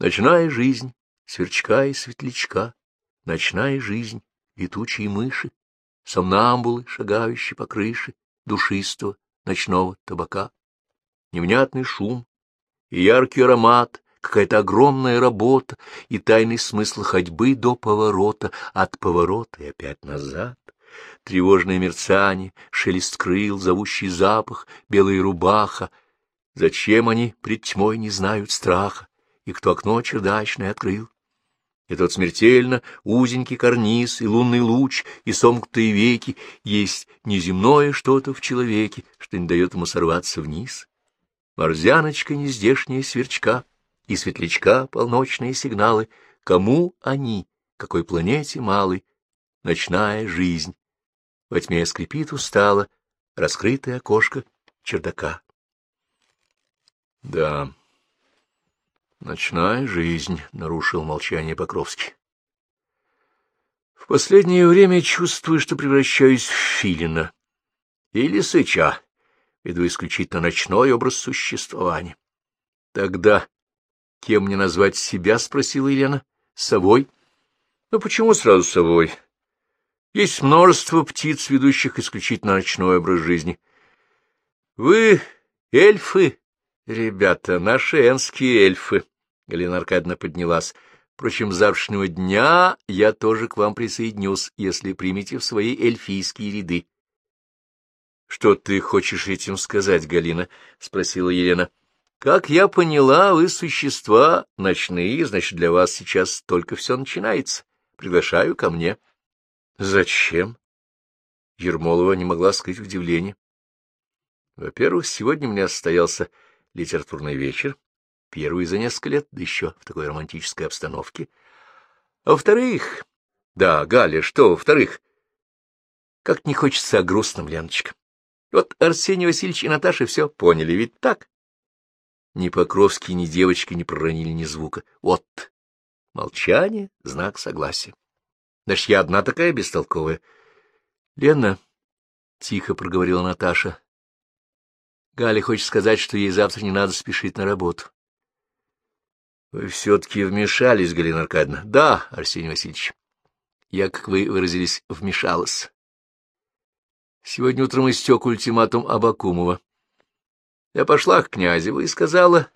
Ночная жизнь, сверчка и светлячка, ночная жизнь, летучие мыши, сомнамбулы, шагающие по крыше душистого ночного табака, невнятный шум и яркий аромат, какая-то огромная работа и тайный смысл ходьбы до поворота, от поворота и опять назад. Тревожное мерцание, шелест крыл, зовущий запах, белая рубаха. Зачем они пред тьмой не знают страха, и кто окно чердачное открыл? И тот смертельно узенький карниз, и лунный луч, и сомкнутые веки, есть неземное что-то в человеке, что не дает ему сорваться вниз. Морзяночка нездешняя сверчка, и светлячка полночные сигналы. Кому они, какой планете малый, ночная жизнь? Во тьме скрипит устало раскрытое окошко чердака. Да, ночная жизнь, — нарушил молчание Покровский. В последнее время чувствую, что превращаюсь в филина или сыча, веду исключительно ночной образ существования. Тогда Кем мне назвать себя? — спросила Елена. — Совой. — Ну почему сразу совой? Есть множество птиц, ведущих исключительно ночной образ жизни. — Вы эльфы, ребята, наши энские эльфы. Галина Аркадьевна поднялась. Впрочем, завтрашнего дня я тоже к вам присоединюсь, если примете в свои эльфийские ряды. — Что ты хочешь этим сказать, Галина? — спросила Елена. Как я поняла, вы существа ночные, значит, для вас сейчас только все начинается. Приглашаю ко мне. Зачем? Ермолова не могла скрыть удивление. Во-первых, сегодня у меня состоялся литературный вечер, первый за несколько лет, да еще в такой романтической обстановке. А во-вторых... Да, Галя, что во-вторых? Как не хочется о грустном, Леночка. Вот Арсений Васильевич и Наташа все поняли, ведь так? Ни Покровский, ни девочка не проронили ни звука. Вот. Молчание — знак согласия. Даже я одна такая бестолковая. — Лена, — тихо проговорила Наташа, — Галя хочет сказать, что ей завтра не надо спешить на работу. — Вы все-таки вмешались, Галина Аркадьевна. — Да, Арсений Васильевич. Я, как вы выразились, вмешалась. Сегодня утром истек ультиматум Абакумова. Я пошла к Князеву и сказала...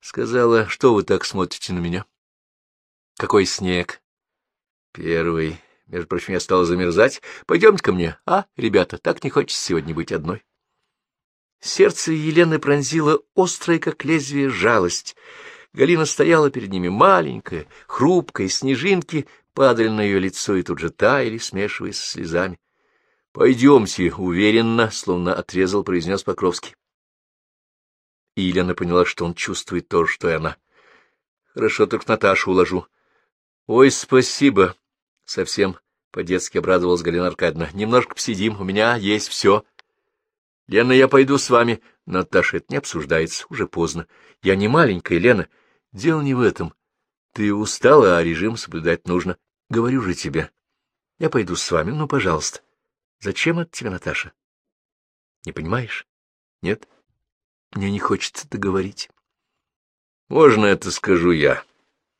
Сказала, что вы так смотрите на меня? Какой снег? Первый. Между прочим, я стала замерзать. Пойдемте ко мне, а, ребята, так не хочется сегодня быть одной. Сердце Елены пронзило острое, как лезвие, жалость. Галина стояла перед ними маленькая, хрупкая, снежинки падали на ее лицо и тут же таяли, смешиваясь с слезами. — Пойдемте, уверенно, словно отрезал, произнес Покровский и Елена поняла, что он чувствует то что и она. — Хорошо, только Наташу уложу. — Ой, спасибо! — совсем по-детски обрадовалась Галина Аркадьевна. — Немножко посидим, у меня есть все. — Лена, я пойду с вами. — Наташа, это не обсуждается, уже поздно. Я не маленькая, Лена. Дело не в этом. Ты устала, а режим соблюдать нужно. Говорю же тебе. Я пойду с вами, ну, пожалуйста. Зачем это тебе, Наташа? Не понимаешь? Нет? — мне не хочется договорить. — Можно это скажу я?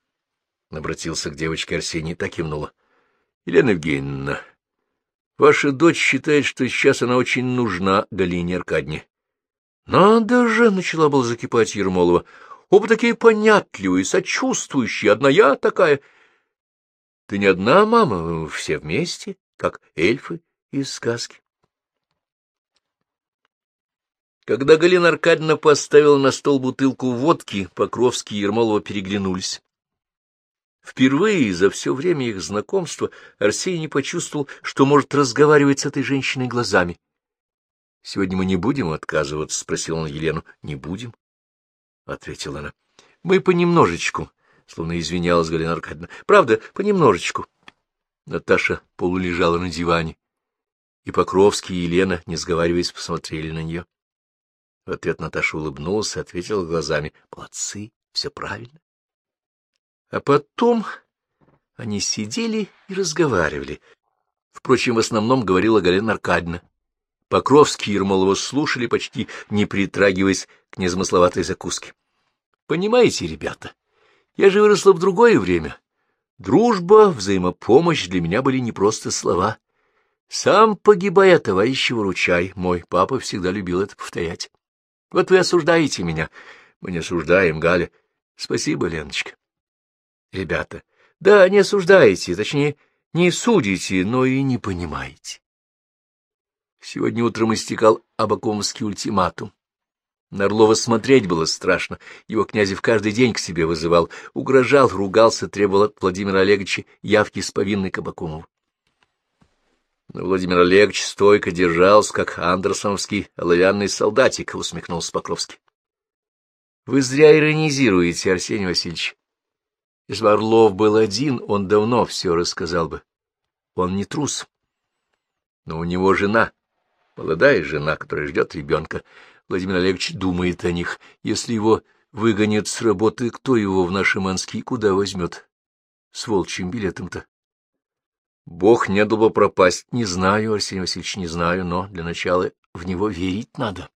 — обратился к девочке Арсений, так кивнула. — Елена Евгеньевна, ваша дочь считает, что сейчас она очень нужна Галине Аркадьевне. — Надо же! — начала была закипать Ермолова. — Оба такие понятливые, сочувствующие, одна я такая. — Ты не одна, мама, все вместе, как эльфы из сказки. Когда Галина Аркадьевна поставила на стол бутылку водки, Покровский и Ермолова переглянулись. Впервые за все время их знакомства Арсений почувствовал, что может разговаривать с этой женщиной глазами. — Сегодня мы не будем отказываться? — спросил он Елену. — Не будем, — ответила она. — Мы понемножечку, — словно извинялась Галина Аркадьевна. — Правда, понемножечку. Наташа полулежала на диване, и Покровский и Елена, не сговариваясь, посмотрели на нее. В ответ Наташа улыбнулась и ответила глазами. — Молодцы, все правильно. А потом они сидели и разговаривали. Впрочем, в основном говорила Галина Аркадьевна. Покровский и Ермолова слушали, почти не притрагиваясь к незамысловатой закуске. — Понимаете, ребята, Я же выросла в другое время. Дружба, взаимопомощь для меня были не просто слова. Сам погибая, товарищи, выручай. Мой папа всегда любил это повторять. Вот вы осуждаете меня. Мы не осуждаем, Галя. Спасибо, Леночка. Ребята, да, не осуждаете, точнее, не судите, но и не понимаете. Сегодня утром истекал Абакумовский ультиматум. На Орлова смотреть было страшно. Его Князев каждый день к себе вызывал, угрожал, ругался, требовал от Владимира Олеговича явки с повинной Кабакумову. Но Владимир Олегович стойко держался, как андерсоновский оловянный солдатик, — усмехнулся Покровский. — Вы зря иронизируете, Арсений Васильевич. Если Орлов был один, он давно все рассказал бы. Он не трус. Но у него жена, молодая жена, которая ждет ребенка. Владимир Олегович думает о них. Если его выгонят с работы, кто его в наши мански куда возьмет? С волчьим билетом-то. Бог не дал бы пропасть. Не знаю, Арсений Васильевич, не знаю, но для начала в него верить надо.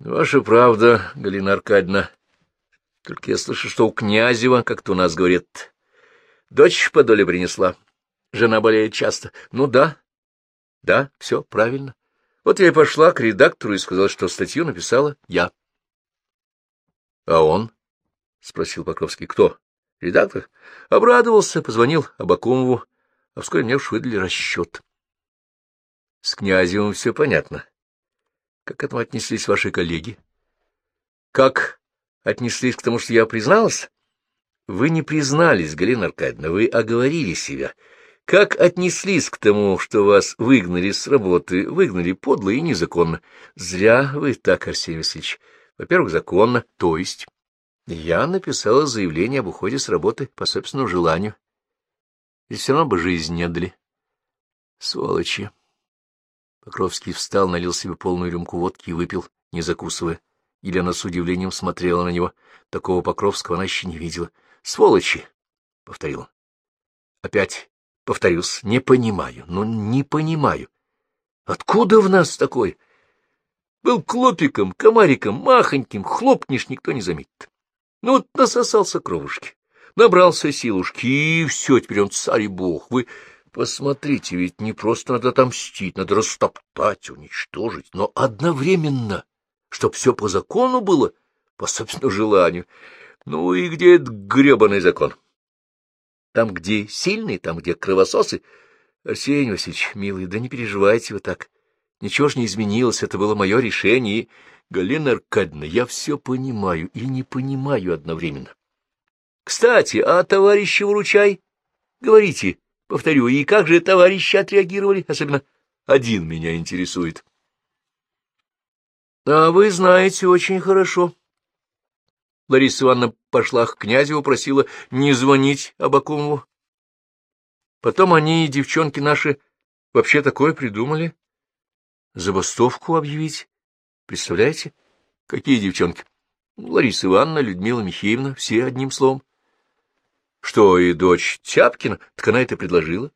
Ваша правда, Галина Аркадьевна. Только я слышу, что у Князева, как-то у нас говорит, дочь по доле принесла. Жена болеет часто. Ну да, да, все правильно. Вот я и пошла к редактору и сказала, что статью написала я. — А он? — спросил Покровский. — Кто? Редактор? Обрадовался, позвонил Абакумову, а вскоре мне уж выдали расчет. С Князевым все понятно. Как к этому отнеслись ваши коллеги? Как отнеслись к тому, что я призналась? Вы не признались, Галина Аркадьевна, вы оговорили себя. Как отнеслись к тому, что вас выгнали с работы, выгнали подло и незаконно? Зря вы так, Арсений Васильевич. Во-первых, законно, то есть... Я написала заявление об уходе с работы по собственному желанию. И все равно бы жизнь не дали. Сволочи. Покровский встал, налил себе полную рюмку водки и выпил, не закусывая. Елена с удивлением смотрела на него. Такого Покровского она еще не видела. «Сволочи!» — повторил Опять повторюсь, не понимаю, ну, не понимаю. Откуда в нас такой? Был клопиком, комариком, махоньким, хлопнешь, никто не заметит. Ну вот насосался кровушки, набрался силушки, и все, теперь он царь и бог. Вы посмотрите, ведь не просто надо отомстить, надо растоптать, уничтожить, но одновременно, чтоб все по закону было, по собственному желанию. Ну и где этот гребаный закон? Там, где сильные, там, где кровососы. Арсений Васильевич, милый, да не переживайте вы так. Ничего ж не изменилось, это было мое решение, Галина Аркадьевна, я все понимаю и не понимаю одновременно. Кстати, а товарищи выручай? Говорите, повторю, и как же товарищи отреагировали? Особенно один меня интересует. А вы знаете очень хорошо. Лариса Ивановна пошла к князю, просила не звонить Абакумову. Потом они, девчонки наши, вообще такое придумали. Забастовку объявить. Представляете? Какие девчонки? Лариса Ивановна, Людмила Михеевна, все одним словом. Что, и дочь Тяпкина? Так она это предложила.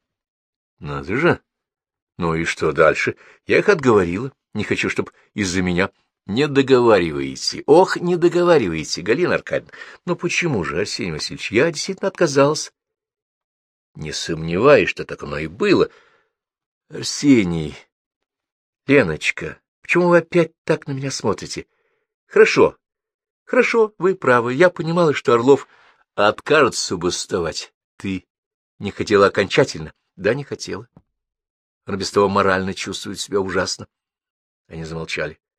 Надо же. Ну и что дальше? Я их отговорила. Не хочу, чтобы из-за меня... Не договариваете. Ох, не договариваете, Галина Аркадьевна. Но почему же, Арсений Васильевич, я действительно отказался. Не сомневаюсь, что так оно и было. Арсений, Леночка, Почему вы опять так на меня смотрите? Хорошо, хорошо, вы правы. Я понимала, что Орлов откажется бастовать. Ты не хотела окончательно? Да, не хотела. Он без того морально чувствует себя ужасно. Они замолчали. —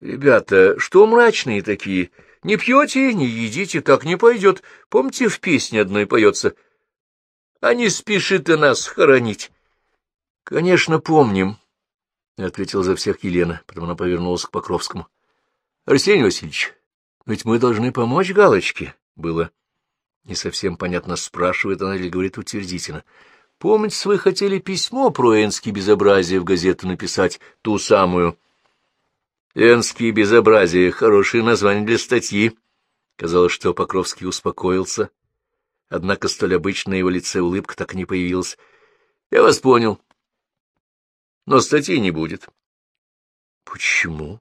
Ребята, что мрачные такие? Не пьете, не едите, так не пойдет. Помните, в песне одной поется? — А не спешит и нас хоронить. — Конечно, помним, — ответил за всех Елена. Потом она повернулась к Покровскому. — Арсений Васильевич, ведь мы должны помочь Галочке. Было не совсем понятно, спрашивает она или говорит утвердительно. — Помните, вы хотели письмо про энские безобразия в газету написать, ту самую. — Энские безобразия — хорошее название для статьи. Казалось, что Покровский успокоился. Однако столь обычная его лице улыбка так и не появилась. — Я вас понял. — но статьи не будет. Почему?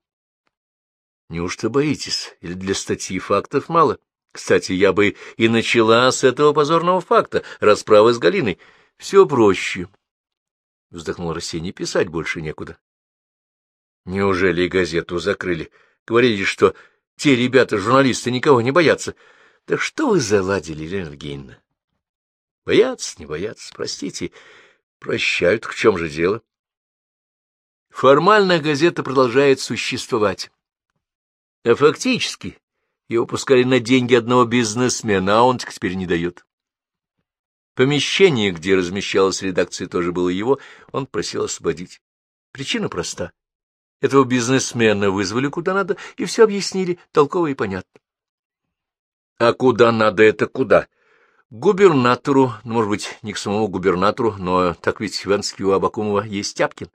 Неужто боитесь? Или для статьи фактов мало? Кстати, я бы и начала с этого позорного факта, расправы с Галиной. Все проще. Вздохнул Арсений, писать больше некуда. Неужели и газету закрыли? Говорили, что те ребята, журналисты, никого не боятся. Да что вы заладили, Елена Евгеньевна? Боятся, не боятся, простите. Прощают, в чем же дело? Формально газета продолжает существовать. А фактически его пускали на деньги одного бизнесмена, а он теперь не дает. Помещение, где размещалась редакция, тоже было его, он просил освободить. Причина проста. Этого бизнесмена вызвали куда надо, и все объяснили, толково и понятно. А куда надо, это куда? Губернатору, ну, может быть, не к самому губернатору, но так ведь в у Абакумова есть Тяпкин.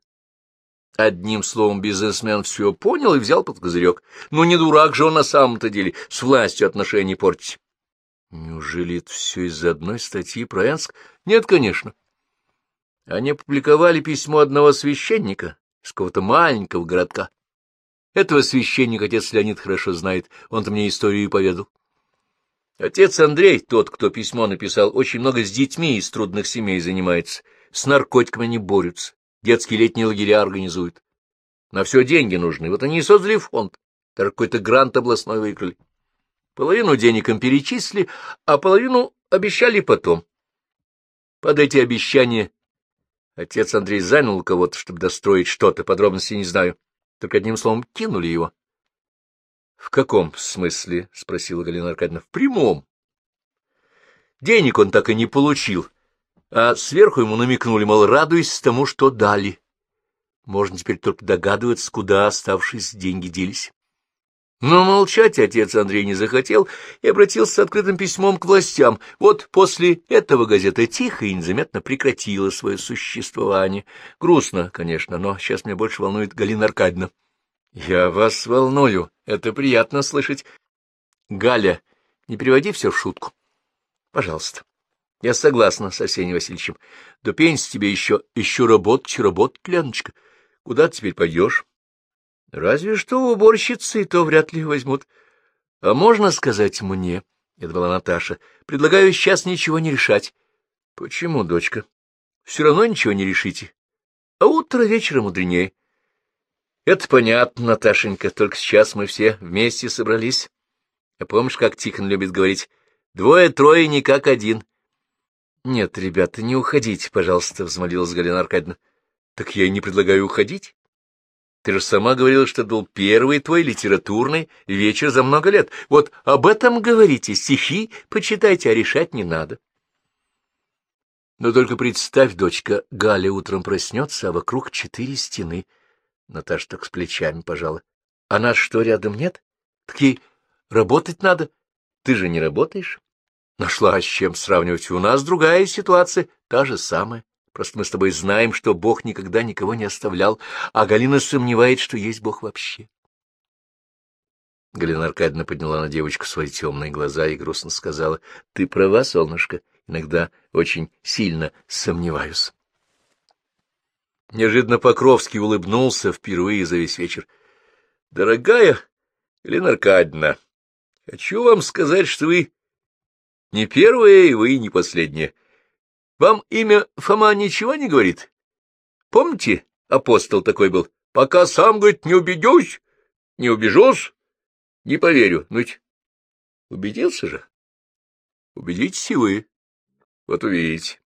Одним словом, бизнесмен все понял и взял под козырек. Ну, не дурак же он на самом-то деле, с властью отношения портить. Неужели это все из-за одной статьи про Энск? Нет, конечно. Они опубликовали письмо одного священника из какого-то маленького городка. Этого священника отец Леонид хорошо знает, он-то мне историю поведал. Отец Андрей, тот, кто письмо написал, очень много с детьми из трудных семей занимается, с наркотиками они борются детские летние лагеря организуют. На все деньги нужны. Вот они и создали фонд. Даже какой-то грант областной выиграли. Половину денег им перечислили, а половину обещали потом. Под эти обещания отец Андрей занял кого-то, чтобы достроить что-то, подробностей не знаю. Только одним словом кинули его. — В каком смысле? — спросила Галина Аркадьевна. — В прямом. Денег он так и не получил, а сверху ему намекнули, мол, радуйся тому, что дали. Можно теперь только догадываться, куда оставшиеся деньги делись. Но молчать отец Андрей не захотел и обратился с открытым письмом к властям. Вот после этого газета тихо и незаметно прекратила свое существование. Грустно, конечно, но сейчас меня больше волнует Галина Аркадьевна. — Я вас волную, это приятно слышать. — Галя, не переводи все в шутку. — Пожалуйста. Я согласна с Арсением Васильевичем. До пенсии тебе еще, еще работать, работать, Леночка. Куда ты теперь пойдешь? Разве что уборщицы, то вряд ли возьмут. А можно сказать мне, — это была Наташа, — предлагаю сейчас ничего не решать. Почему, дочка? Все равно ничего не решите. А утро вечера мудренее. Это понятно, Наташенька, только сейчас мы все вместе собрались. А помнишь, как Тихон любит говорить, двое-трое не как один. — Нет, ребята, не уходите, пожалуйста, — взмолилась Галина Аркадьевна. — Так я и не предлагаю уходить. Ты же сама говорила, что был первый твой литературный вечер за много лет. Вот об этом говорите, стихи почитайте, а решать не надо. Но только представь, дочка, Галя утром проснется, а вокруг четыре стены. Наташа так с плечами пожала. А нас что, рядом нет? Так ей работать надо. Ты же не работаешь? Нашла с чем сравнивать. У нас другая ситуация, та же самая. Просто мы с тобой знаем, что Бог никогда никого не оставлял, а Галина сомневает, что есть Бог вообще. Галина Аркадьевна подняла на девочку свои темные глаза и грустно сказала, — Ты права, солнышко, иногда очень сильно сомневаюсь. Неожиданно Покровский улыбнулся впервые за весь вечер. — Дорогая Галина Аркадьевна, хочу вам сказать, что вы не первая, и вы не последняя. Вам имя Фома ничего не говорит? Помните, апостол такой был? Пока сам, говорит, не убедюсь, не убежусь, не поверю. Ну ведь убедился же. Убедитесь и вы. Вот увидите.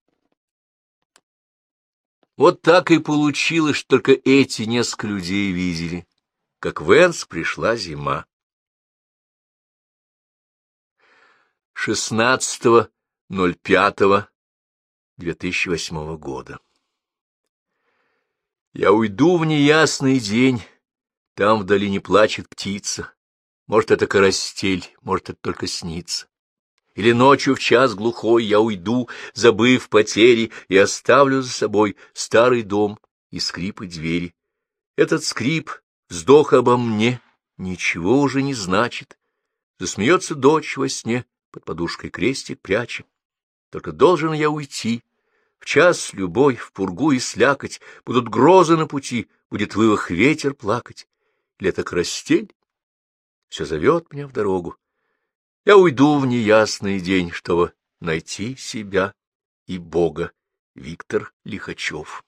Вот так и получилось, что только эти несколько людей видели, как в Энск пришла зима. 16.05.2008 года. Я уйду в неясный день, там в долине плачет птица. Может, это карастель, может, это только снится. Или ночью в час глухой я уйду, забыв потери, и оставлю за собой старый дом и скрипы двери. Этот скрип, вздох обо мне, ничего уже не значит. Засмеется дочь во сне, под подушкой крестик прячем. Только должен я уйти. В час любой, в пургу и слякоть, будут грозы на пути, будет вывах ветер плакать. Лето крастель, все зовет меня в дорогу. Я уйду в неясный день, чтобы найти себя и Бога. Виктор Лихачев